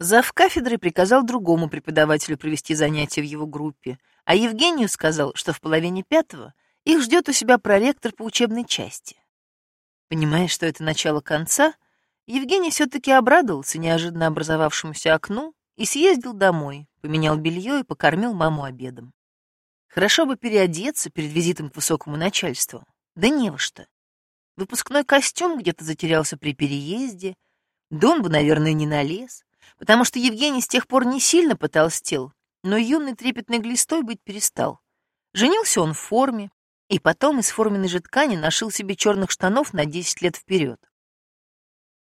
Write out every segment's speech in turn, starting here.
Зав кафедры приказал другому преподавателю провести занятия в его группе, а Евгению сказал, что в половине пятого их ждет у себя проректор по учебной части. Понимая, что это начало конца, Евгений все-таки обрадовался неожиданно образовавшемуся окну и съездил домой, поменял белье и покормил маму обедом. Хорошо бы переодеться перед визитом к высокому начальству. Да не во что. Выпускной костюм где-то затерялся при переезде, Дон бы, наверное, не налез потому что Евгений с тех пор не сильно потолстел, но юный трепетный глистой быть перестал. Женился он в форме, и потом из форменной же ткани нашил себе черных штанов на 10 лет вперед.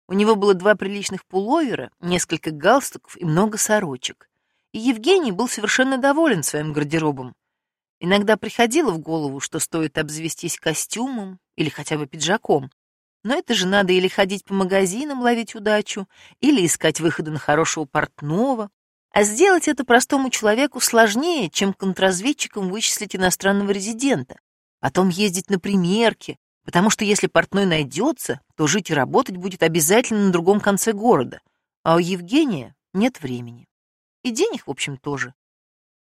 У него было два приличных пуловера, несколько галстуков и много сорочек. И Евгений был совершенно доволен своим гардеробом. Иногда приходило в голову, что стоит обзавестись костюмом или хотя бы пиджаком, но это же надо или ходить по магазинам ловить удачу, или искать выходы на хорошего портного. А сделать это простому человеку сложнее, чем контрразведчикам вычислить иностранного резидента. Потом ездить на примерки, потому что если портной найдется, то жить и работать будет обязательно на другом конце города. А у Евгения нет времени. И денег, в общем, тоже.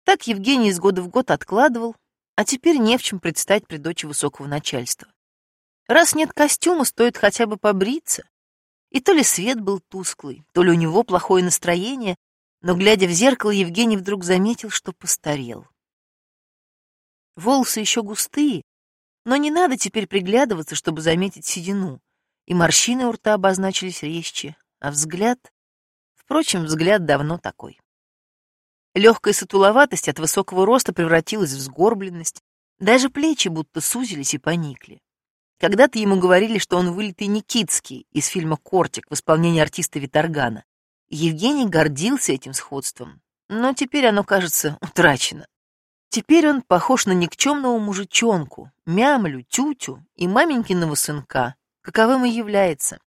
Так Евгений из года в год откладывал, а теперь не в чем предстать при дочи высокого начальства. Раз нет костюма, стоит хотя бы побриться. И то ли свет был тусклый, то ли у него плохое настроение, но, глядя в зеркало, Евгений вдруг заметил, что постарел. Волосы еще густые, но не надо теперь приглядываться, чтобы заметить седину. И морщины у рта обозначились резче, а взгляд... Впрочем, взгляд давно такой. Легкая сутуловатость от высокого роста превратилась в сгорбленность, даже плечи будто сузились и поникли. Когда-то ему говорили, что он вылитый Никитский из фильма «Кортик» в исполнении артиста Виторгана. Евгений гордился этим сходством, но теперь оно, кажется, утрачено. Теперь он похож на никчемного мужичонку, мямлю, тютю и маменькиного сынка, каковым и является.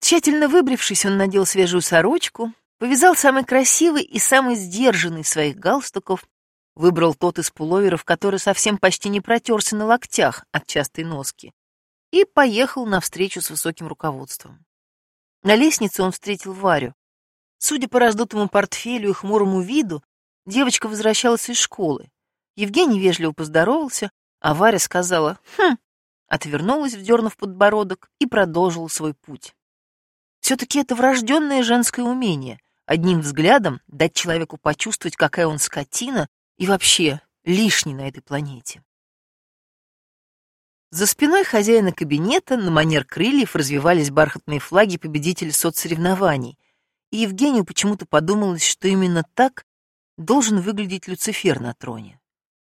Тщательно выбрившись, он надел свежую сорочку, повязал самый красивый и самый сдержанный своих галстуков Выбрал тот из пуловеров, который совсем почти не протерся на локтях от частой носки, и поехал на встречу с высоким руководством. На лестнице он встретил Варю. Судя по раздутому портфелю и хмурому виду, девочка возвращалась из школы. Евгений вежливо поздоровался, а Варя сказала «Хм», отвернулась, вдернув подбородок, и продолжила свой путь. Все-таки это врожденное женское умение — одним взглядом дать человеку почувствовать, какая он скотина, и вообще лишний на этой планете. За спиной хозяина кабинета на манер крыльев развивались бархатные флаги победителей соцсоревнований, и Евгению почему-то подумалось, что именно так должен выглядеть Люцифер на троне.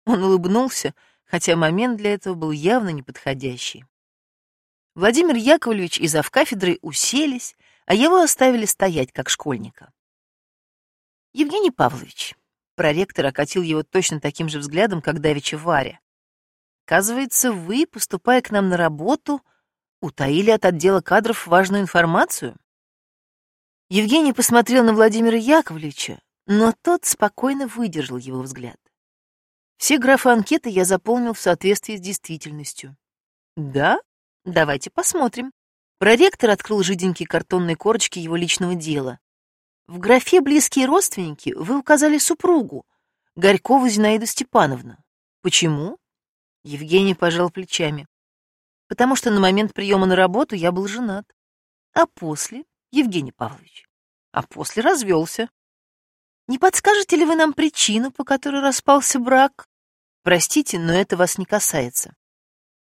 Он улыбнулся, хотя момент для этого был явно неподходящий. Владимир Яковлевич и завкафедрой уселись, а его оставили стоять, как школьника. «Евгений Павлович, Проректор окатил его точно таким же взглядом, как давеча Варя. «Оказывается, вы, поступая к нам на работу, утаили от отдела кадров важную информацию?» Евгений посмотрел на Владимира Яковлевича, но тот спокойно выдержал его взгляд. Все графы анкеты я заполнил в соответствии с действительностью. Да? Давайте посмотрим. Проректор открыл жиденькие картонные корочки его личного дела. В графе «Близкие родственники» вы указали супругу, Горькову Зинаиду Степановну. Почему? Евгений пожал плечами. Потому что на момент приема на работу я был женат. А после, Евгений Павлович, а после развелся. Не подскажете ли вы нам причину, по которой распался брак? Простите, но это вас не касается.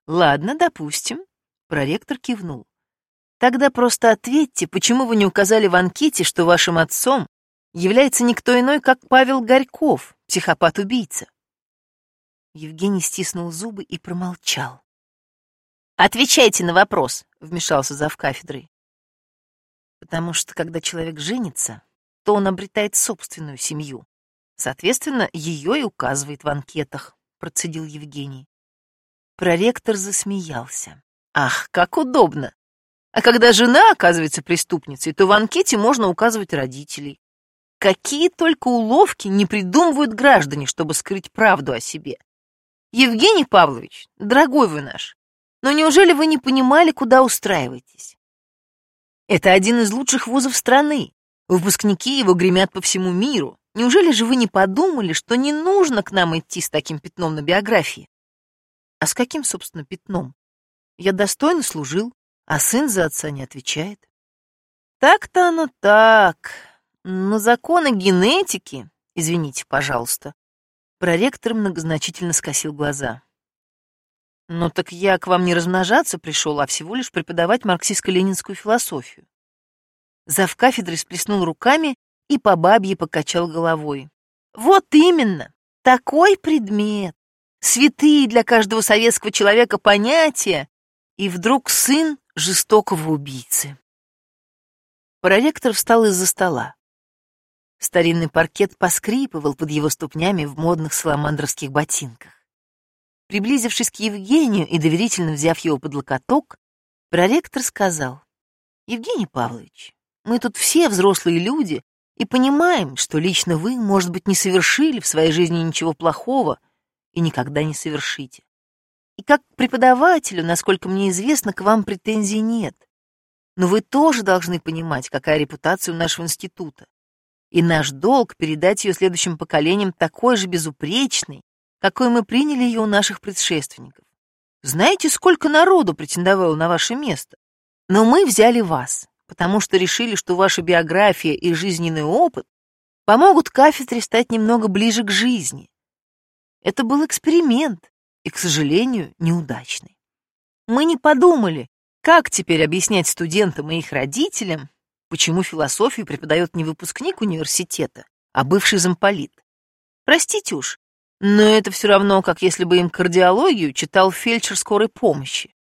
Ладно, допустим. Проректор кивнул. Тогда просто ответьте, почему вы не указали в анкете, что вашим отцом является никто иной, как Павел Горьков, психопат-убийца. Евгений стиснул зубы и промолчал. «Отвечайте на вопрос», — вмешался зав кафедрой. «Потому что, когда человек женится, то он обретает собственную семью. Соответственно, ее и указывает в анкетах», — процедил Евгений. Проректор засмеялся. «Ах, как удобно! А когда жена оказывается преступницей, то в анкете можно указывать родителей. Какие только уловки не придумывают граждане, чтобы скрыть правду о себе. Евгений Павлович, дорогой вы наш, но неужели вы не понимали, куда устраиваетесь? Это один из лучших вузов страны. Выпускники его гремят по всему миру. Неужели же вы не подумали, что не нужно к нам идти с таким пятном на биографии? А с каким, собственно, пятном? Я достойно служил, а сын за отца не отвечает. Так-то оно так. Но законы генетики, извините, пожалуйста. Проректор многозначительно скосил глаза. «Ну так я к вам не размножаться пришел, а всего лишь преподавать марксистско-ленинскую философию». Зав кафедрой сплеснул руками и по бабье покачал головой. «Вот именно! Такой предмет! Святые для каждого советского человека понятия! И вдруг сын жестокого убийцы!» Проректор встал из-за стола. Старинный паркет поскрипывал под его ступнями в модных саламандровских ботинках. Приблизившись к Евгению и доверительно взяв его под локоток, проректор сказал, «Евгений Павлович, мы тут все взрослые люди и понимаем, что лично вы, может быть, не совершили в своей жизни ничего плохого и никогда не совершите. И как преподавателю, насколько мне известно, к вам претензий нет. Но вы тоже должны понимать, какая репутация у нашего института. И наш долг передать ее следующим поколениям такой же безупречной, какой мы приняли ее у наших предшественников. Знаете, сколько народу претендовало на ваше место? Но мы взяли вас, потому что решили, что ваша биография и жизненный опыт помогут кафедре стать немного ближе к жизни. Это был эксперимент, и, к сожалению, неудачный. Мы не подумали, как теперь объяснять студентам и их родителям, почему философию преподает не выпускник университета, а бывший замполит. Простите уж, но это все равно, как если бы им кардиологию читал фельдшер скорой помощи.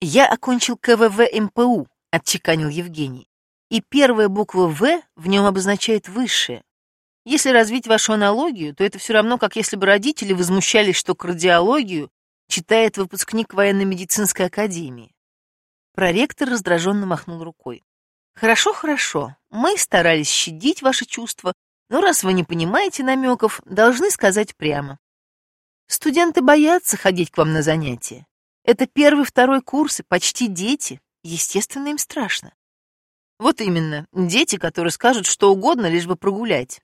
Я окончил КВВ МПУ, отчеканил Евгений. И первая буква «В» в нем обозначает «высшее». Если развить вашу аналогию, то это все равно, как если бы родители возмущались, что кардиологию читает выпускник военно-медицинской академии. Проректор раздраженно махнул рукой. «Хорошо, хорошо. Мы старались щадить ваши чувства, но раз вы не понимаете намеков, должны сказать прямо. Студенты боятся ходить к вам на занятия. Это первый, второй курсы, почти дети. Естественно, им страшно. Вот именно, дети, которые скажут что угодно, лишь бы прогулять.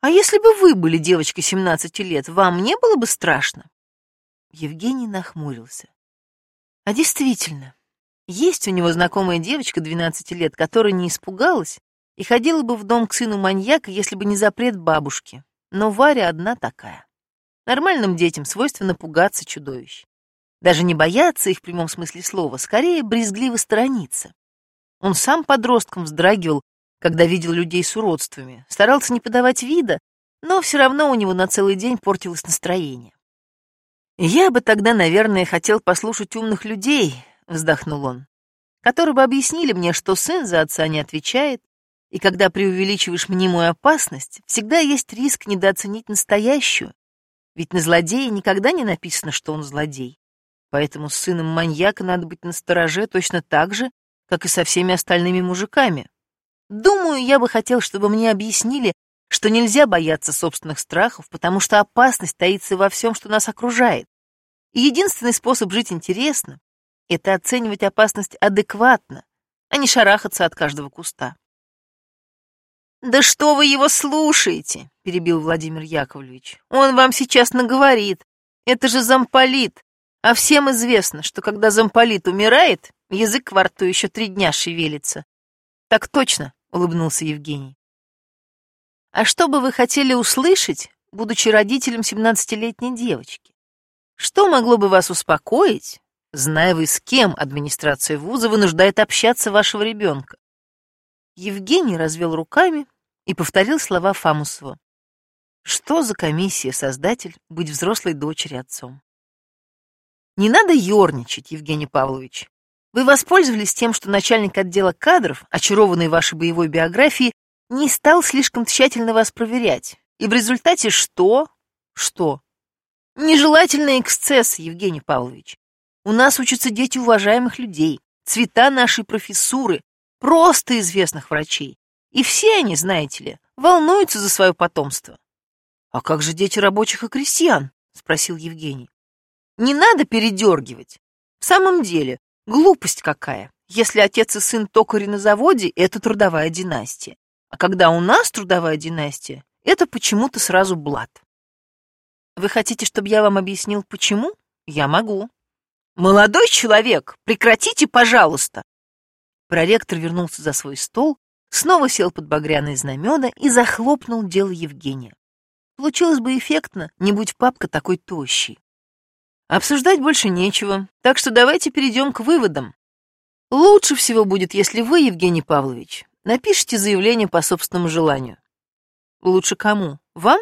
А если бы вы были девочкой 17 лет, вам не было бы страшно? Евгений нахмурился. А действительно, есть у него знакомая девочка 12 лет, которая не испугалась и ходила бы в дом к сыну маньяка, если бы не запрет бабушки. Но Варя одна такая. Нормальным детям свойственно пугаться чудовищ. Даже не бояться их в прямом смысле слова, скорее брезгливо сторониться. Он сам подростком вздрагивал, когда видел людей с уродствами, старался не подавать вида, но все равно у него на целый день портилось настроение. «Я бы тогда, наверное, хотел послушать умных людей», — вздохнул он, «которые бы объяснили мне, что сын за отца не отвечает, и когда преувеличиваешь мнимую опасность, всегда есть риск недооценить настоящую. Ведь на злодея никогда не написано, что он злодей. Поэтому с сыном маньяка надо быть настороже точно так же, как и со всеми остальными мужиками. Думаю, я бы хотел, чтобы мне объяснили, что нельзя бояться собственных страхов, потому что опасность таится во всем, что нас окружает. И единственный способ жить интересно — это оценивать опасность адекватно, а не шарахаться от каждого куста. «Да что вы его слушаете?» — перебил Владимир Яковлевич. «Он вам сейчас наговорит. Это же замполит. А всем известно, что когда замполит умирает, язык во рту еще три дня шевелится». «Так точно», — улыбнулся Евгений. «А что бы вы хотели услышать, будучи родителем семнадцатилетней девочки? Что могло бы вас успокоить, зная вы, с кем администрация вуза вынуждает общаться вашего ребенка? Евгений развел руками и повторил слова Фамусова. Что за комиссия, создатель, быть взрослой дочери отцом? Не надо ерничать, Евгений Павлович. Вы воспользовались тем, что начальник отдела кадров, очарованный вашей боевой биографией, не стал слишком тщательно вас проверять. И в результате что? Что? Нежелательный эксцесс, Евгений Павлович. У нас учатся дети уважаемых людей, цвета нашей профессуры, просто известных врачей. И все они, знаете ли, волнуются за свое потомство. «А как же дети рабочих и крестьян?» — спросил Евгений. «Не надо передергивать. В самом деле, глупость какая. Если отец и сын токари на заводе, это трудовая династия. А когда у нас трудовая династия, это почему-то сразу блат. Вы хотите, чтобы я вам объяснил, почему? Я могу. Молодой человек, прекратите, пожалуйста. Проректор вернулся за свой стол, снова сел под багряные знамена и захлопнул дело Евгения. Получилось бы эффектно, не будь папка такой тощий. Обсуждать больше нечего, так что давайте перейдем к выводам. Лучше всего будет, если вы, Евгений Павлович, напишите заявление по собственному желанию. Лучше кому? Вам?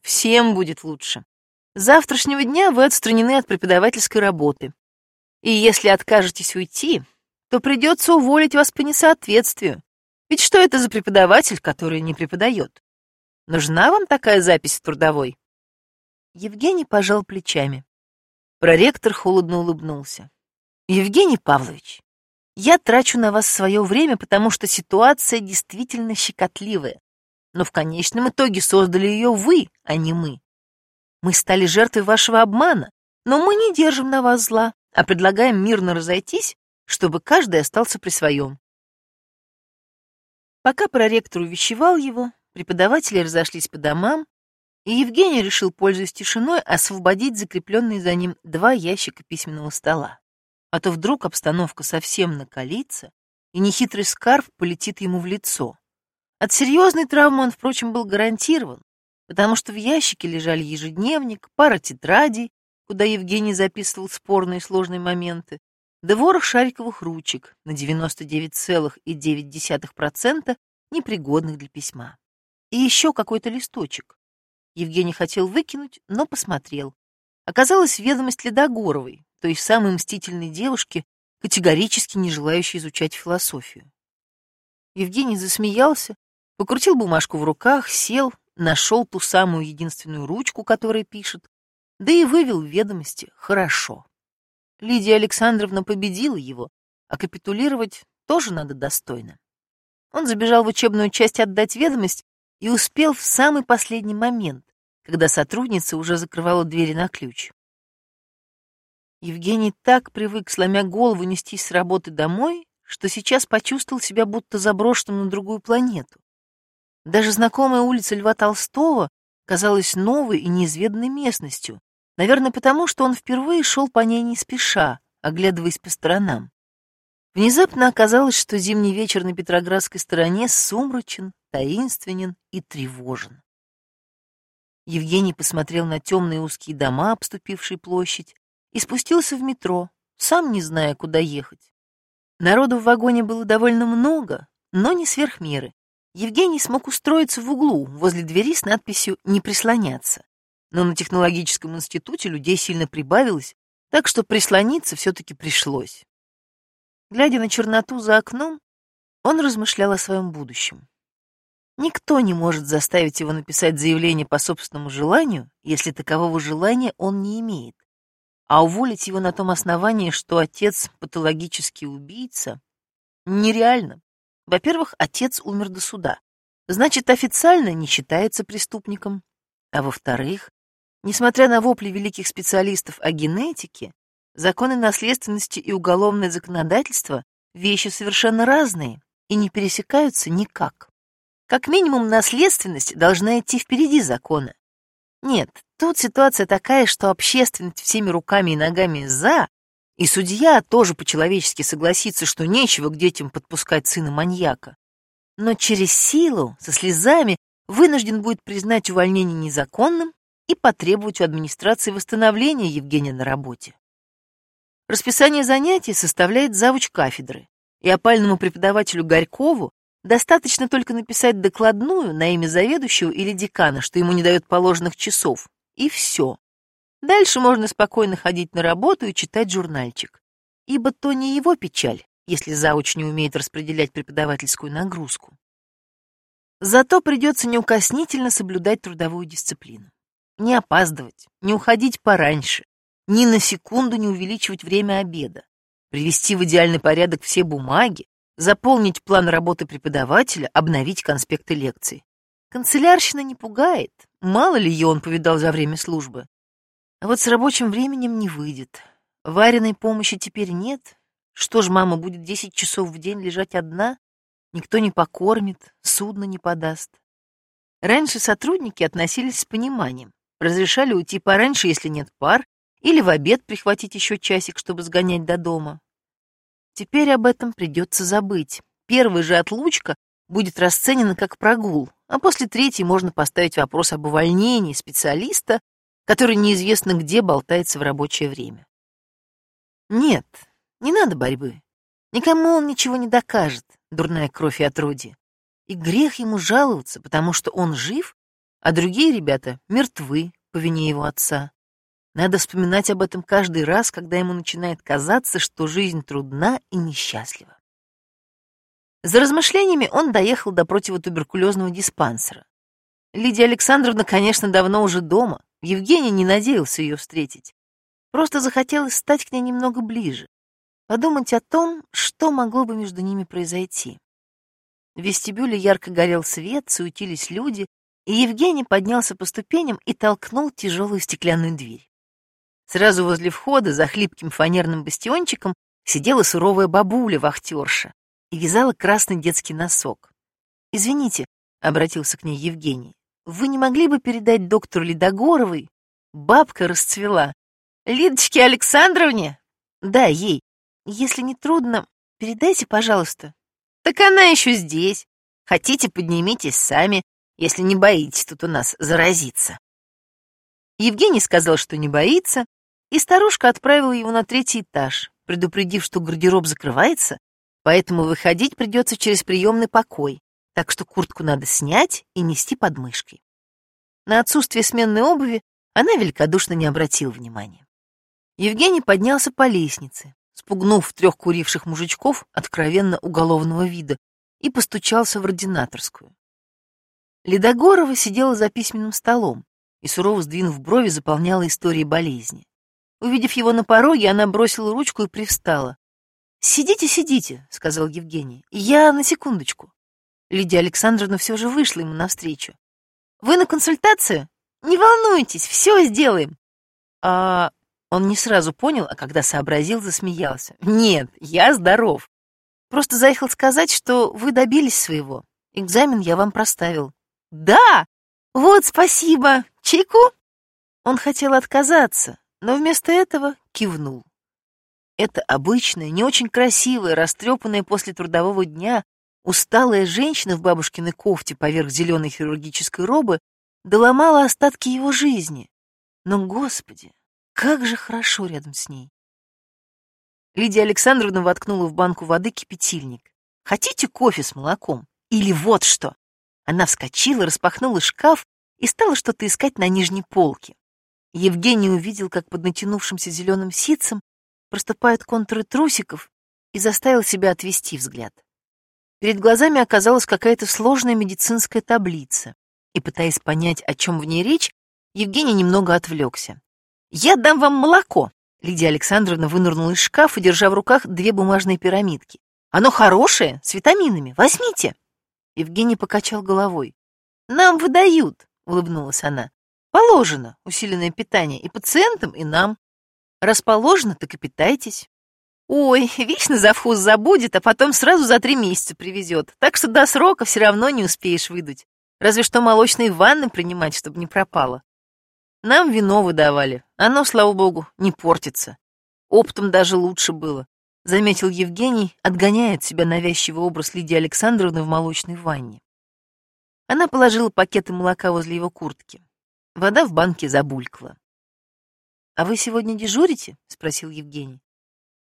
Всем будет лучше. С завтрашнего дня вы отстранены от преподавательской работы. И если откажетесь уйти, то придется уволить вас по несоответствию. Ведь что это за преподаватель, который не преподает? Нужна вам такая запись в трудовой? Евгений пожал плечами. Проректор холодно улыбнулся. Евгений Павлович, я трачу на вас свое время, потому что ситуация действительно щекотливая. Но в конечном итоге создали ее вы, а не мы. Мы стали жертвой вашего обмана, но мы не держим на вас зла, а предлагаем мирно разойтись, чтобы каждый остался при своем. Пока проректор увещевал его, преподаватели разошлись по домам, и Евгений решил, пользуясь тишиной, освободить закрепленные за ним два ящика письменного стола. А то вдруг обстановка совсем накалится, и нехитрый скарф полетит ему в лицо. От серьезной травмы он, впрочем, был гарантирован, потому что в ящике лежали ежедневник, пара тетрадей, куда Евгений записывал спорные и сложные моменты, да ворох шариковых ручек на 99,9% непригодных для письма. И еще какой-то листочек. Евгений хотел выкинуть, но посмотрел. Оказалось, ведомость Ледогоровой, то есть самой мстительной девушки, категорически не желающей изучать философию. Евгений засмеялся, покрутил бумажку в руках, сел, нашел ту самую единственную ручку, которая пишет, да и вывел ведомости «хорошо». Лидия Александровна победила его, а капитулировать тоже надо достойно. Он забежал в учебную часть отдать ведомость и успел в самый последний момент, когда сотрудница уже закрывала двери на ключ. Евгений так привык, сломя голову, нестись с работы домой, что сейчас почувствовал себя будто заброшенным на другую планету. Даже знакомая улица Льва Толстого казалась новой и неизведанной местностью, Наверное, потому что он впервые шел по ней не спеша, оглядываясь по сторонам. Внезапно оказалось, что зимний вечер на Петроградской стороне сумрачен, таинственен и тревожен. Евгений посмотрел на темные узкие дома, обступившие площадь, и спустился в метро, сам не зная, куда ехать. Народу в вагоне было довольно много, но не сверх меры. Евгений смог устроиться в углу, возле двери с надписью «Не прислоняться» но на технологическом институте людей сильно прибавилось, так что прислониться все-таки пришлось. Глядя на черноту за окном, он размышлял о своем будущем. Никто не может заставить его написать заявление по собственному желанию, если такового желания он не имеет. А уволить его на том основании, что отец патологический убийца, нереально. Во-первых, отец умер до суда. Значит, официально не считается преступником. А во-вторых, Несмотря на вопли великих специалистов о генетике, законы наследственности и уголовное законодательство — вещи совершенно разные и не пересекаются никак. Как минимум, наследственность должна идти впереди закона. Нет, тут ситуация такая, что общественность всеми руками и ногами «за», и судья тоже по-человечески согласится, что нечего к детям подпускать сына маньяка. Но через силу, со слезами, вынужден будет признать увольнение незаконным и потребовать у администрации восстановления Евгения на работе. Расписание занятий составляет завуч кафедры, и опальному преподавателю Горькову достаточно только написать докладную на имя заведующего или декана, что ему не дает положенных часов, и все. Дальше можно спокойно ходить на работу и читать журнальчик, ибо то не его печаль, если зауч не умеет распределять преподавательскую нагрузку. Зато придется неукоснительно соблюдать трудовую дисциплину не опаздывать, не уходить пораньше, ни на секунду не увеличивать время обеда, привести в идеальный порядок все бумаги, заполнить план работы преподавателя, обновить конспекты лекций. Канцелярщина не пугает, мало ли ее он повидал за время службы. А вот с рабочим временем не выйдет. Вареной помощи теперь нет. Что ж, мама будет десять часов в день лежать одна? Никто не покормит, судно не подаст. Раньше сотрудники относились с пониманием. Разрешали уйти пораньше, если нет пар, или в обед прихватить еще часик, чтобы сгонять до дома. Теперь об этом придется забыть. Первая же отлучка будет расценена как прогул, а после третьей можно поставить вопрос об увольнении специалиста, который неизвестно где болтается в рабочее время. Нет, не надо борьбы. Никому он ничего не докажет, дурная кровь и отродье. И грех ему жаловаться, потому что он жив, а другие ребята мертвы по вине его отца. Надо вспоминать об этом каждый раз, когда ему начинает казаться, что жизнь трудна и несчастлива. За размышлениями он доехал до противотуберкулезного диспансера. Лидия Александровна, конечно, давно уже дома. Евгений не надеялся ее встретить. Просто захотелось стать к ней немного ближе, подумать о том, что могло бы между ними произойти. В вестибюле ярко горел свет, суетились люди, и Евгений поднялся по ступеням и толкнул тяжелую стеклянную дверь. Сразу возле входа, за хлипким фанерным бастиончиком, сидела суровая бабуля-вахтерша и вязала красный детский носок. «Извините», — обратился к ней Евгений, «вы не могли бы передать доктору Ледогоровой?» Бабка расцвела. «Лидочке Александровне?» «Да, ей. Если не трудно, передайте, пожалуйста». «Так она еще здесь. Хотите, поднимитесь сами, если не боитесь тут у нас заразиться». Евгений сказал, что не боится, и старушка отправила его на третий этаж, предупредив, что гардероб закрывается, поэтому выходить придется через приемный покой, так что куртку надо снять и нести под мышкой. На отсутствие сменной обуви она великодушно не обратила внимания. Евгений поднялся по лестнице, спугнув трех куривших мужичков откровенно уголовного вида, и постучался в ординаторскую. Ледогорова сидела за письменным столом и, сурово сдвинув брови, заполняла истории болезни. Увидев его на пороге, она бросила ручку и привстала. «Сидите, сидите», — сказал Евгений. «Я на секундочку». Лидия Александровна все же вышла ему навстречу. «Вы на консультацию? Не волнуйтесь, все сделаем». «А...» Он не сразу понял, а когда сообразил, засмеялся. «Нет, я здоров. Просто заехал сказать, что вы добились своего. Экзамен я вам проставил». «Да! Вот спасибо! Чайку?» Он хотел отказаться, но вместо этого кивнул. Эта обычная, не очень красивая, растрепанная после трудового дня, усталая женщина в бабушкиной кофте поверх зеленой хирургической робы доломала остатки его жизни. Но, Господи, как же хорошо рядом с ней. Лидия Александровна воткнула в банку воды кипятильник. «Хотите кофе с молоком? Или вот что?» Она вскочила, распахнула шкаф и стала что-то искать на нижней полке. Евгений увидел, как под натянувшимся зеленым ситцем проступают контуры трусиков и заставил себя отвести взгляд. Перед глазами оказалась какая-то сложная медицинская таблица, и, пытаясь понять, о чем в ней речь, Евгений немного отвлекся. «Я дам вам молоко!» Лидия Александровна вынырнула из шкафа, держа в руках две бумажные пирамидки. «Оно хорошее, с витаминами. Возьмите!» Евгений покачал головой. «Нам выдают!» — улыбнулась она. Положено усиленное питание и пациентам, и нам. Расположено, так и питайтесь. Ой, вечно завхоз забудет, а потом сразу за три месяца привезет. Так что до срока все равно не успеешь выдать. Разве что молочные ванны принимать, чтобы не пропало. Нам вино выдавали. Оно, слава богу, не портится. Оптом даже лучше было, заметил Евгений, отгоняя от себя навязчивый образ Лидии Александровны в молочной ванне. Она положила пакеты молока возле его куртки. Вода в банке забулькала. «А вы сегодня дежурите?» — спросил Евгений.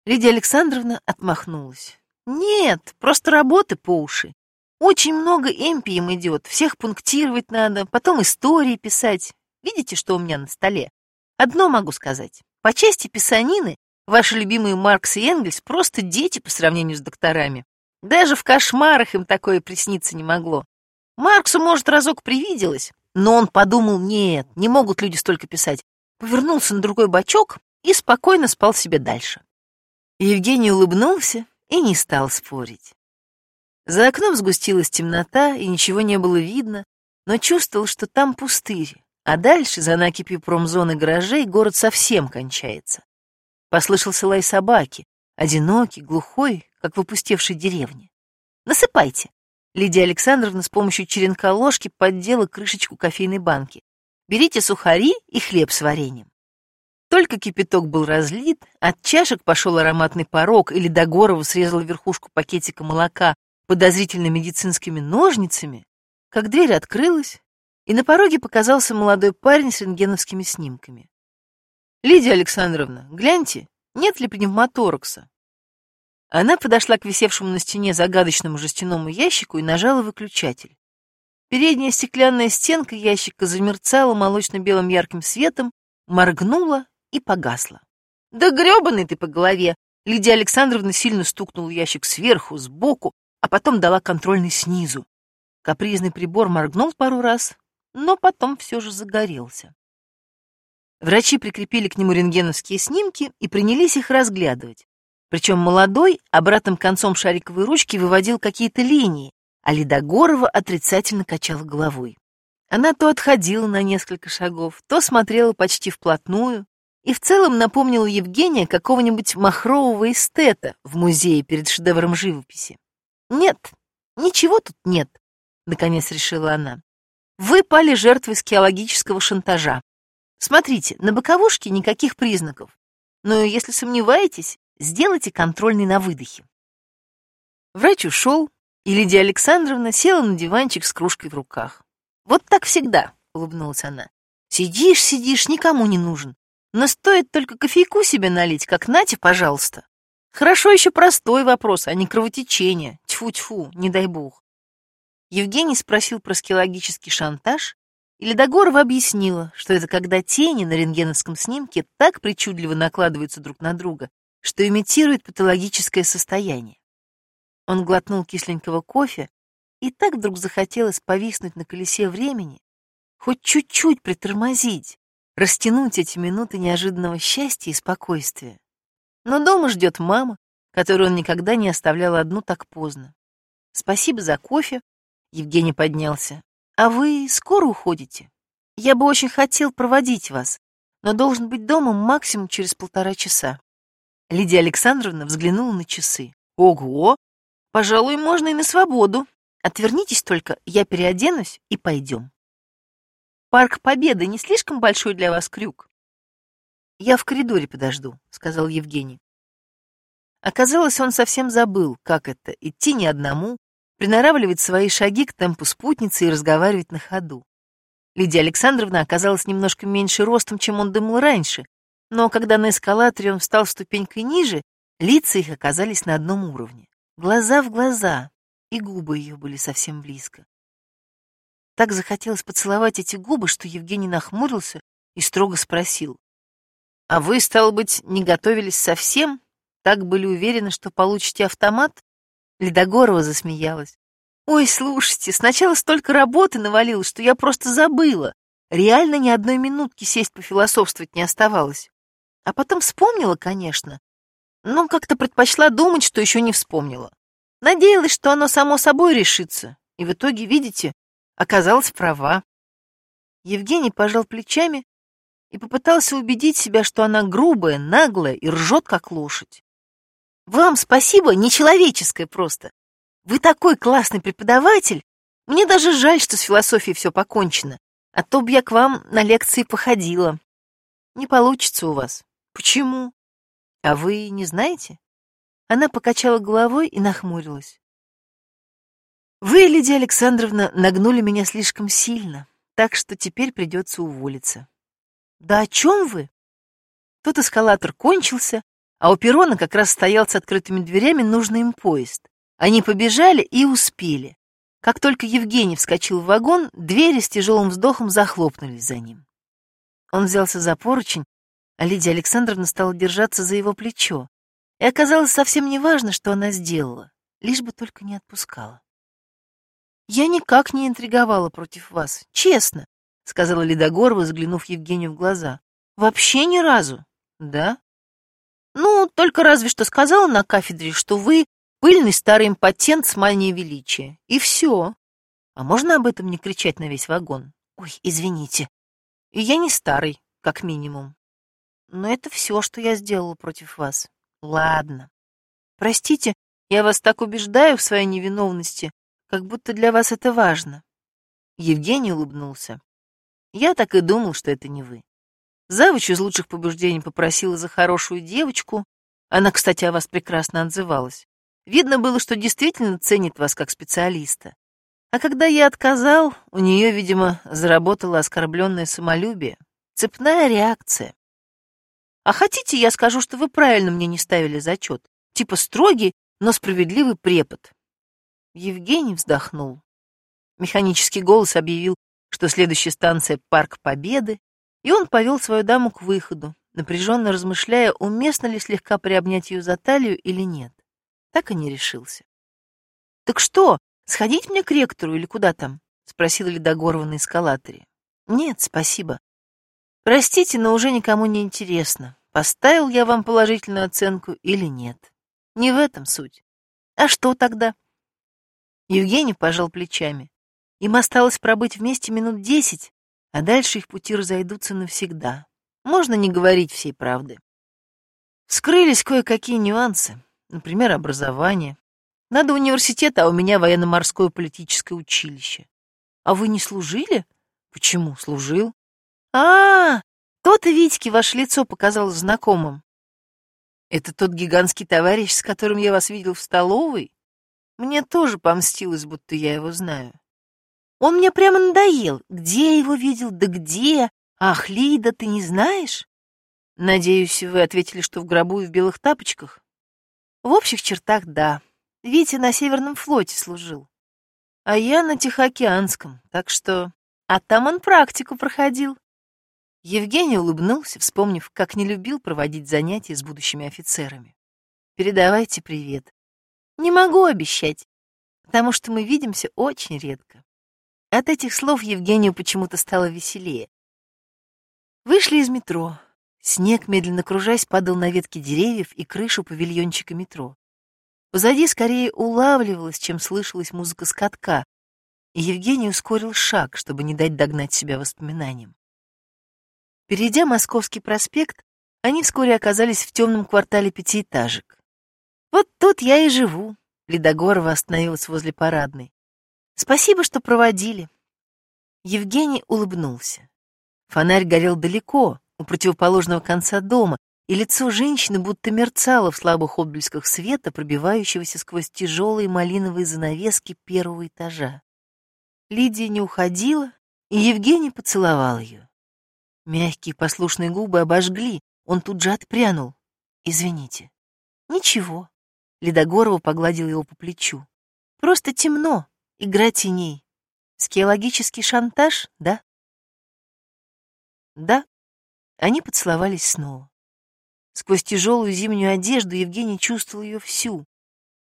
Лидия Александровна отмахнулась. «Нет, просто работы по уши. Очень много эмпием идет, всех пунктировать надо, потом истории писать. Видите, что у меня на столе? Одно могу сказать. По части писанины ваши любимые Маркс и Энгельс просто дети по сравнению с докторами. Даже в кошмарах им такое присниться не могло. Марксу, может, разок привиделось, но он подумал, нет, не могут люди столько писать. Повернулся на другой бочок и спокойно спал себе дальше. Евгений улыбнулся и не стал спорить. За окном сгустилась темнота, и ничего не было видно, но чувствовал, что там пустырь, а дальше, за накипью промзоны гаражей, город совсем кончается. Послышался лай собаки, одинокий, глухой, как в опустевшей деревне. Насыпайте. Лидия Александровна с помощью черенка ложки поддела крышечку кофейной банки. Берите сухари и хлеб с вареньем. Только кипяток был разлит, от чашек пошел ароматный порог, или Догорова срезала верхушку пакетика молока подозрительно медицинскими ножницами, как дверь открылась, и на пороге показался молодой парень с рентгеновскими снимками. «Лидия Александровна, гляньте, нет ли пневмоторакса?» Она подошла к висевшему на стене загадочному жестяному ящику и нажала выключатель. Передняя стеклянная стенка ящика замерцала молочно-белым ярким светом, моргнула и погасла. «Да грёбаный ты по голове!» Лидия Александровна сильно стукнула ящик сверху, сбоку, а потом дала контрольный снизу. Капризный прибор моргнул пару раз, но потом все же загорелся. Врачи прикрепили к нему рентгеновские снимки и принялись их разглядывать. Причем молодой обратным концом шариковой ручки выводил какие-то линии, а Лидогорова отрицательно качала головой. Она то отходила на несколько шагов, то смотрела почти вплотную и в целом напомнила Евгения какого-нибудь махрового эстета в музее перед шедевром живописи. «Нет, ничего тут нет», — наконец решила она. «Вы пали жертвой скеологического шантажа. Смотрите, на боковушке никаких признаков. Но если сомневаетесь, сделайте контрольный на выдохе». Врач ушел, и Лидия Александровна села на диванчик с кружкой в руках. «Вот так всегда», — улыбнулась она. «Сидишь, сидишь, никому не нужен. Но стоит только кофейку себе налить, как нате, пожалуйста. Хорошо еще простой вопрос, а не кровотечение. Тьфу-тьфу, не дай бог». Евгений спросил про скеологический шантаж, и Ледогорова объяснила, что это когда тени на рентгеновском снимке так причудливо накладываются друг на друга, что имитирует патологическое состояние. Он глотнул кисленького кофе, и так вдруг захотелось повиснуть на колесе времени, хоть чуть-чуть притормозить, растянуть эти минуты неожиданного счастья и спокойствия. Но дома ждет мама, которую он никогда не оставлял одну так поздно. Спасибо за кофе, Евгений поднялся. А вы скоро уходите? Я бы очень хотел проводить вас, но должен быть дома максимум через полтора часа. Лидия Александровна взглянула на часы. Ого! Пожалуй, можно и на свободу. Отвернитесь только, я переоденусь и пойдем. Парк Победы не слишком большой для вас крюк? Я в коридоре подожду, сказал Евгений. Оказалось, он совсем забыл, как это — идти не одному, приноравливать свои шаги к темпу спутницы и разговаривать на ходу. Лидия Александровна оказалась немножко меньше ростом, чем он думал раньше, но когда на эскалаторе он встал ступенькой ниже, лица их оказались на одном уровне. Глаза в глаза, и губы ее были совсем близко. Так захотелось поцеловать эти губы, что Евгений нахмурился и строго спросил. «А вы, стало быть, не готовились совсем? Так были уверены, что получите автомат?» Ледогорова засмеялась. «Ой, слушайте, сначала столько работы навалилось, что я просто забыла. Реально ни одной минутки сесть пофилософствовать не оставалось. А потом вспомнила, конечно, но как-то предпочла думать, что еще не вспомнила. Надеялась, что оно само собой решится, и в итоге, видите, оказалась права. Евгений пожал плечами и попытался убедить себя, что она грубая, наглая и ржет, как лошадь. «Вам спасибо, нечеловеческое просто. Вы такой классный преподаватель. Мне даже жаль, что с философией все покончено, а то б я к вам на лекции походила. Не получится у вас. Почему? А вы не знаете? Она покачала головой и нахмурилась. Вы, Лидия Александровна, нагнули меня слишком сильно, так что теперь придется уволиться. Да о чем вы? Тут эскалатор кончился, а у перрона как раз стоял с открытыми дверями нужный им поезд. Они побежали и успели. Как только Евгений вскочил в вагон, двери с тяжелым вздохом захлопнулись за ним. Он взялся за поручень а Лидия Александровна стала держаться за его плечо. И оказалось совсем не важно, что она сделала, лишь бы только не отпускала. «Я никак не интриговала против вас, честно», — сказала Ледогорова, взглянув Евгению в глаза. «Вообще ни разу, да?» «Ну, только разве что сказала на кафедре, что вы пыльный старый импотент с манией величия. И все. А можно об этом не кричать на весь вагон? Ой, извините. И я не старый, как минимум. Но это все, что я сделала против вас. Ладно. Простите, я вас так убеждаю в своей невиновности, как будто для вас это важно. Евгений улыбнулся. Я так и думал, что это не вы. Завуч из лучших побуждений попросила за хорошую девочку. Она, кстати, о вас прекрасно отзывалась. Видно было, что действительно ценит вас как специалиста. А когда я отказал, у нее, видимо, заработало оскорбленное самолюбие. Цепная реакция. А хотите, я скажу, что вы правильно мне не ставили зачет? Типа строгий, но справедливый препод. Евгений вздохнул. Механический голос объявил, что следующая станция — Парк Победы, и он повел свою даму к выходу, напряженно размышляя, уместно ли слегка приобнять ее за талию или нет. Так и не решился. «Так что, сходить мне к ректору или куда там?» — спросила Ледогорова на эскалаторе. «Нет, спасибо. Простите, но уже никому не интересно, поставил я вам положительную оценку или нет. Не в этом суть. А что тогда?» Евгений пожал плечами. Им осталось пробыть вместе минут десять, а дальше их пути разойдутся навсегда. Можно не говорить всей правды. Скрылись кое-какие нюансы, например, образование. Надо университет, а у меня военно-морское политическое училище. А вы не служили? Почему? Служил. А, -а, -а то-то Витьке ваше лицо показалось знакомым. Это тот гигантский товарищ, с которым я вас видел в столовой? Мне тоже помстилось, будто я его знаю. Он мне прямо надоел. Где его видел, да где? Ах, Лида, ты не знаешь? Надеюсь, вы ответили, что в гробу и в белых тапочках? В общих чертах, да. Витя на Северном флоте служил. А я на Тихоокеанском, так что... А там он практику проходил. Евгений улыбнулся, вспомнив, как не любил проводить занятия с будущими офицерами. «Передавайте привет. Не могу обещать, потому что мы видимся очень редко. От этих слов Евгению почему-то стало веселее. Вышли из метро. Снег, медленно кружась, падал на ветки деревьев и крышу павильончика метро. Позади скорее улавливалась, чем слышалась музыка скатка, и Евгений ускорил шаг, чтобы не дать догнать себя воспоминаниям. Перейдя Московский проспект, они вскоре оказались в темном квартале пятиэтажек. «Вот тут я и живу», — Ледогорова остановилась возле парадной. Спасибо, что проводили. Евгений улыбнулся. Фонарь горел далеко, у противоположного конца дома, и лицо женщины будто мерцало в слабых отблесках света, пробивающегося сквозь тяжелые малиновые занавески первого этажа. Лидия не уходила, и Евгений поцеловал ее. Мягкие послушные губы обожгли, он тут же отпрянул. «Извините». «Ничего». Ледогорова погладил его по плечу. «Просто темно, Игра теней. Скеологический шантаж, да? Да. Они поцеловались снова. Сквозь тяжелую зимнюю одежду Евгений чувствовал ее всю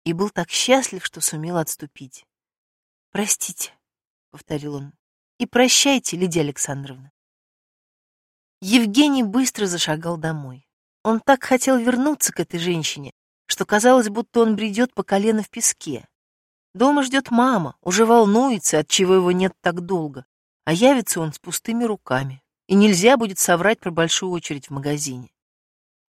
и был так счастлив, что сумел отступить. «Простите», — повторил он, — «и прощайте, Лидия Александровна». Евгений быстро зашагал домой. Он так хотел вернуться к этой женщине, что казалось, будто он бредет по колено в песке. Дома ждет мама, уже волнуется, от чего его нет так долго, а явится он с пустыми руками, и нельзя будет соврать про большую очередь в магазине.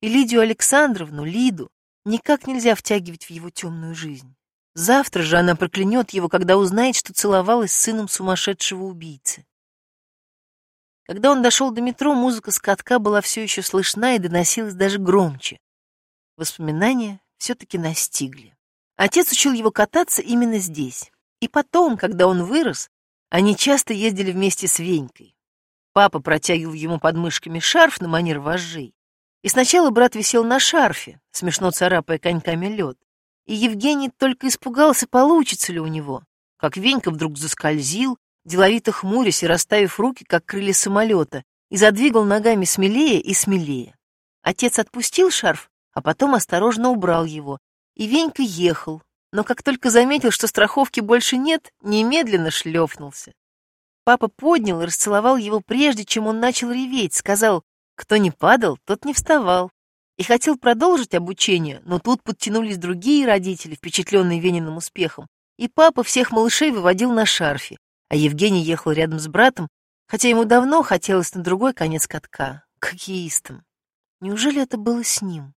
И Лидию Александровну, Лиду, никак нельзя втягивать в его темную жизнь. Завтра же она проклянет его, когда узнает, что целовалась с сыном сумасшедшего убийцы. Когда он дошел до метро, музыка с катка была все еще слышна и доносилась даже громче. Воспоминания все-таки настигли. Отец учил его кататься именно здесь. И потом, когда он вырос, они часто ездили вместе с Венькой. Папа протягивал ему под мышками шарф на манер вожжей. И сначала брат висел на шарфе, смешно царапая коньками лед. И Евгений только испугался, получится ли у него. Как Венька вдруг заскользил, деловито хмурясь и расставив руки, как крылья самолета, и задвигал ногами смелее и смелее. Отец отпустил шарф, а потом осторожно убрал его, и Венька ехал, но как только заметил, что страховки больше нет, немедленно шлепнулся. Папа поднял и расцеловал его прежде, чем он начал реветь, сказал, кто не падал, тот не вставал. И хотел продолжить обучение, но тут подтянулись другие родители, впечатленные Вениным успехом, и папа всех малышей выводил на шарфе, а Евгений ехал рядом с братом, хотя ему давно хотелось на другой конец катка, к хоккеистам. Неужели это было с ним?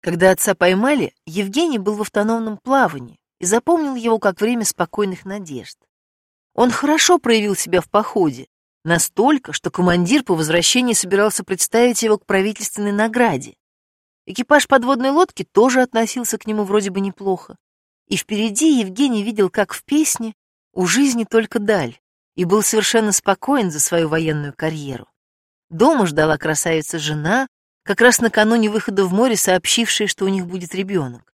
Когда отца поймали, Евгений был в автономном плавании и запомнил его как время спокойных надежд. Он хорошо проявил себя в походе, настолько, что командир по возвращении собирался представить его к правительственной награде. Экипаж подводной лодки тоже относился к нему вроде бы неплохо. И впереди Евгений видел, как в песне «У жизни только даль», и был совершенно спокоен за свою военную карьеру. Дома ждала красавица жена, как раз накануне выхода в море сообщившая, что у них будет ребенок.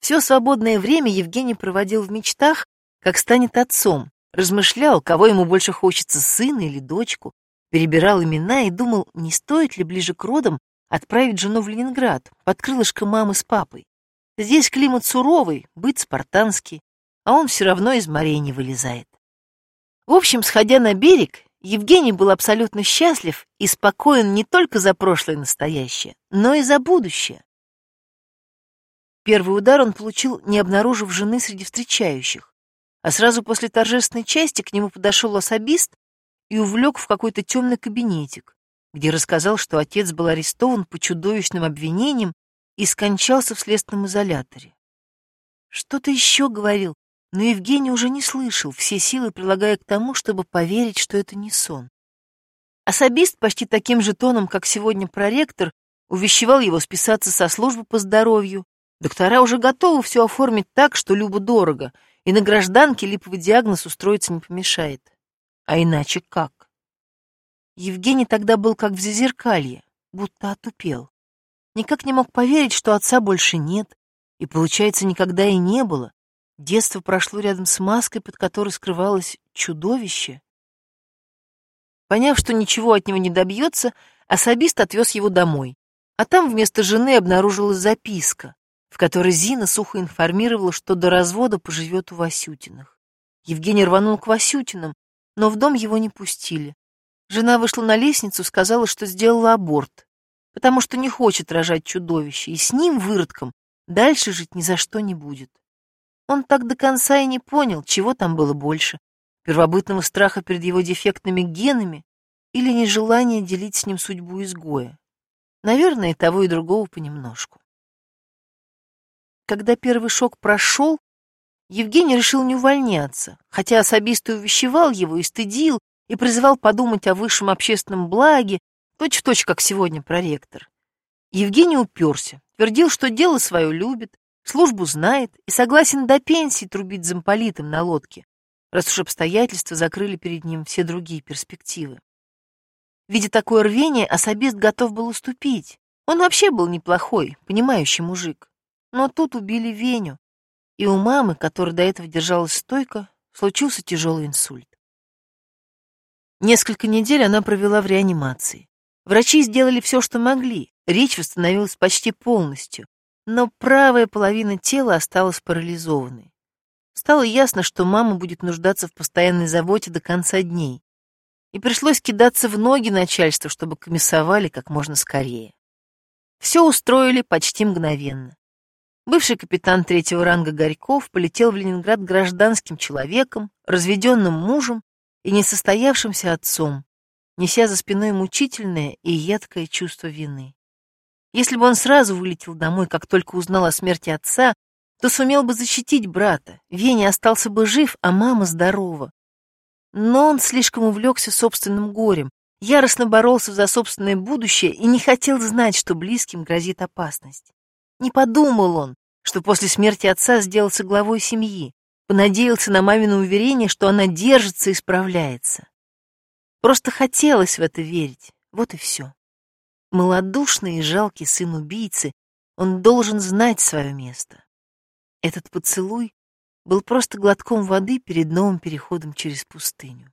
Все свободное время Евгений проводил в мечтах, как станет отцом, размышлял, кого ему больше хочется, сына или дочку, перебирал имена и думал, не стоит ли ближе к родам отправить жену в Ленинград, под крылышко мамы с папой. Здесь климат суровый, быт спартанский, а он все равно из морей не вылезает. В общем, сходя на берег, Евгений был абсолютно счастлив и спокоен не только за прошлое настоящее, но и за будущее. Первый удар он получил, не обнаружив жены среди встречающих, а сразу после торжественной части к нему подошел особист и увлек в какой-то темный кабинетик, где рассказал, что отец был арестован по чудовищным обвинениям и скончался в следственном изоляторе. Что-то еще говорил, но Евгений уже не слышал, все силы прилагая к тому, чтобы поверить, что это не сон. Особист почти таким же тоном, как сегодня проректор, увещевал его списаться со службы по здоровью. Доктора уже готовы все оформить так, что любо дорого, и на гражданке липовый диагноз устроиться не помешает. А иначе как? Евгений тогда был как в зазеркалье, будто отупел. Никак не мог поверить, что отца больше нет, и, получается, никогда и не было, Детство прошло рядом с маской, под которой скрывалось чудовище. Поняв, что ничего от него не добьется, особист отвез его домой. А там вместо жены обнаружилась записка, в которой Зина сухо информировала, что до развода поживет у Васютиных. Евгений рванул к Васютиным, но в дом его не пустили. Жена вышла на лестницу, сказала, что сделала аборт, потому что не хочет рожать чудовище, и с ним, выродком, дальше жить ни за что не будет. Он так до конца и не понял, чего там было больше — первобытного страха перед его дефектными генами или нежелания делить с ним судьбу изгоя. Наверное, и того, и другого понемножку. Когда первый шок прошел, Евгений решил не увольняться, хотя особист увещевал его, и стыдил, и призывал подумать о высшем общественном благе, точь-в-точь, -точь, как сегодня проректор. Евгений уперся, твердил, что дело свое любит, Службу знает и согласен до пенсии трубить замполитом на лодке, раз уж обстоятельства закрыли перед ним все другие перспективы. Видя такое рвение, особист готов был уступить. Он вообще был неплохой, понимающий мужик. Но тут убили Веню, и у мамы, которая до этого держалась стойко, случился тяжелый инсульт. Несколько недель она провела в реанимации. Врачи сделали все, что могли. Речь восстановилась почти полностью, но правая половина тела осталась парализованной. Стало ясно, что мама будет нуждаться в постоянной заботе до конца дней. И пришлось кидаться в ноги начальству, чтобы комиссовали как можно скорее. Все устроили почти мгновенно. Бывший капитан третьего ранга Горьков полетел в Ленинград гражданским человеком, разведенным мужем и несостоявшимся отцом, неся за спиной мучительное и едкое чувство вины. Если бы он сразу вылетел домой, как только узнал о смерти отца, то сумел бы защитить брата. Веня остался бы жив, а мама здорова. Но он слишком увлекся собственным горем, яростно боролся за собственное будущее и не хотел знать, что близким грозит опасность. Не подумал он, что после смерти отца сделался главой семьи, понадеялся на мамино уверение, что она держится и справляется. Просто хотелось в это верить, вот и все. Молодушный и жалкий сын убийцы, он должен знать свое место. Этот поцелуй был просто глотком воды перед новым переходом через пустыню.